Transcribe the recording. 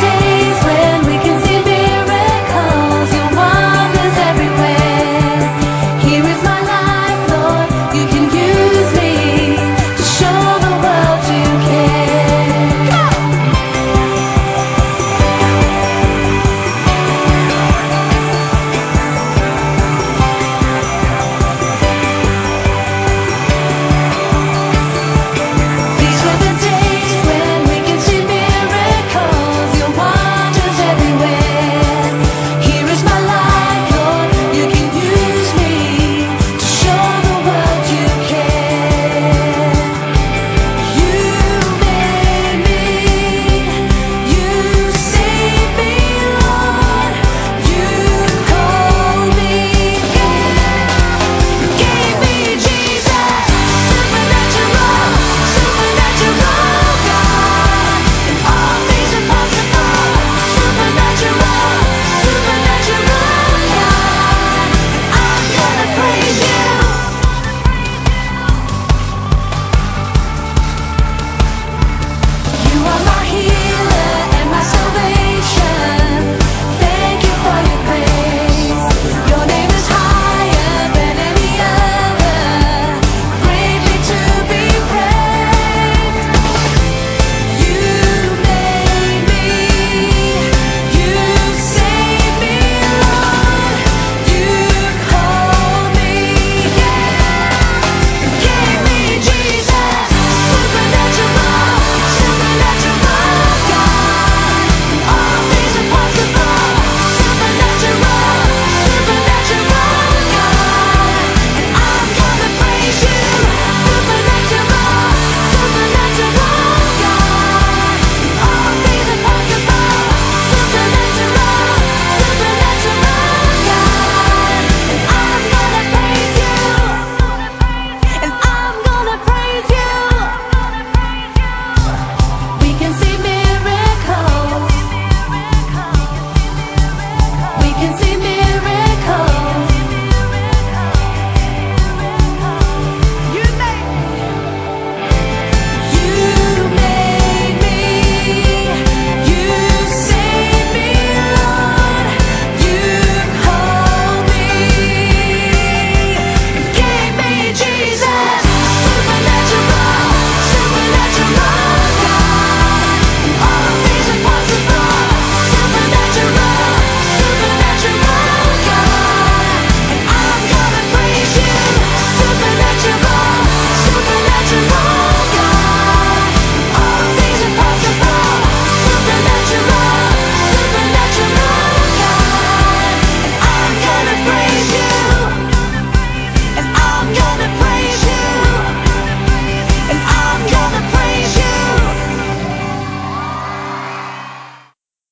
day